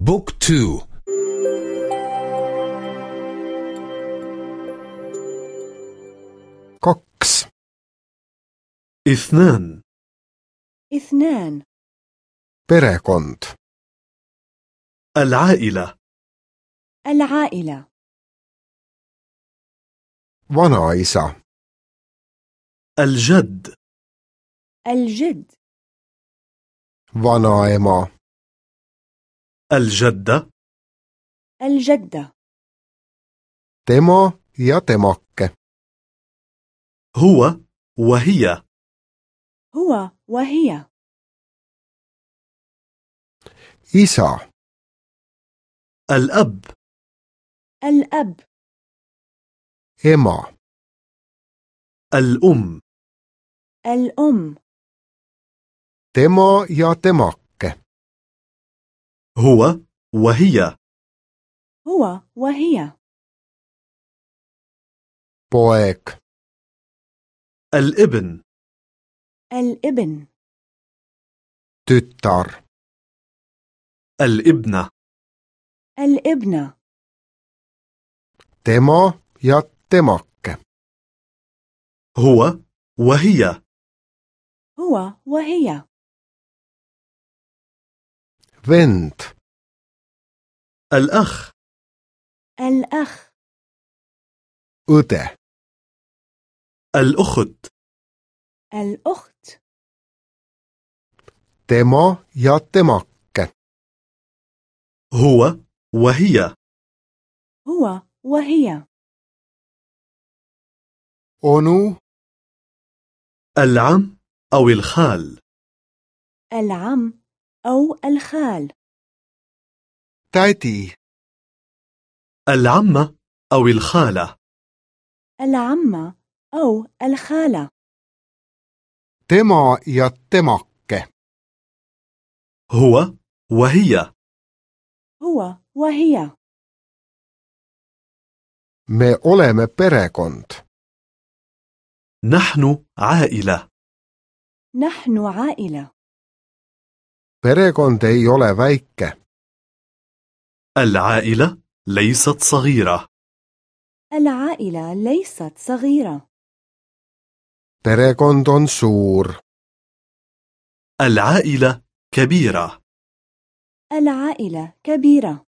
book two. kaks. إثنان. إثنان. perekond العائلة. العائلة. vanaisa الجد. الجد. vanaema الجدة الجدة tema ja temake هو وهي. هو وهي. isa الأب. الأب. ema الأم. الأم. tema ja temake هو وهي. هو وهي. poeg الإبن. الإبن. tütar الإبنة. الإبنة. tema ja temake هو وهي. هو وهي. Vend الأخ. الأخ. Õde الأخت. الأخت. Tema ja temake. هو وهي. هو وهي. Onu. العم أو الخال. العم أو الخال. tädi العمة أو الخالة. العمة أو الخالة. ja temake هو وهي. هو وهي. Me oleme perekond. نحن عائلة. نحن عائلة. Perekond ei ole väike. العائلة ليست صغيرة. العائلة ليست صغيرة. Perekond on suur. العائلة كبيرة. العائلة كبيرة.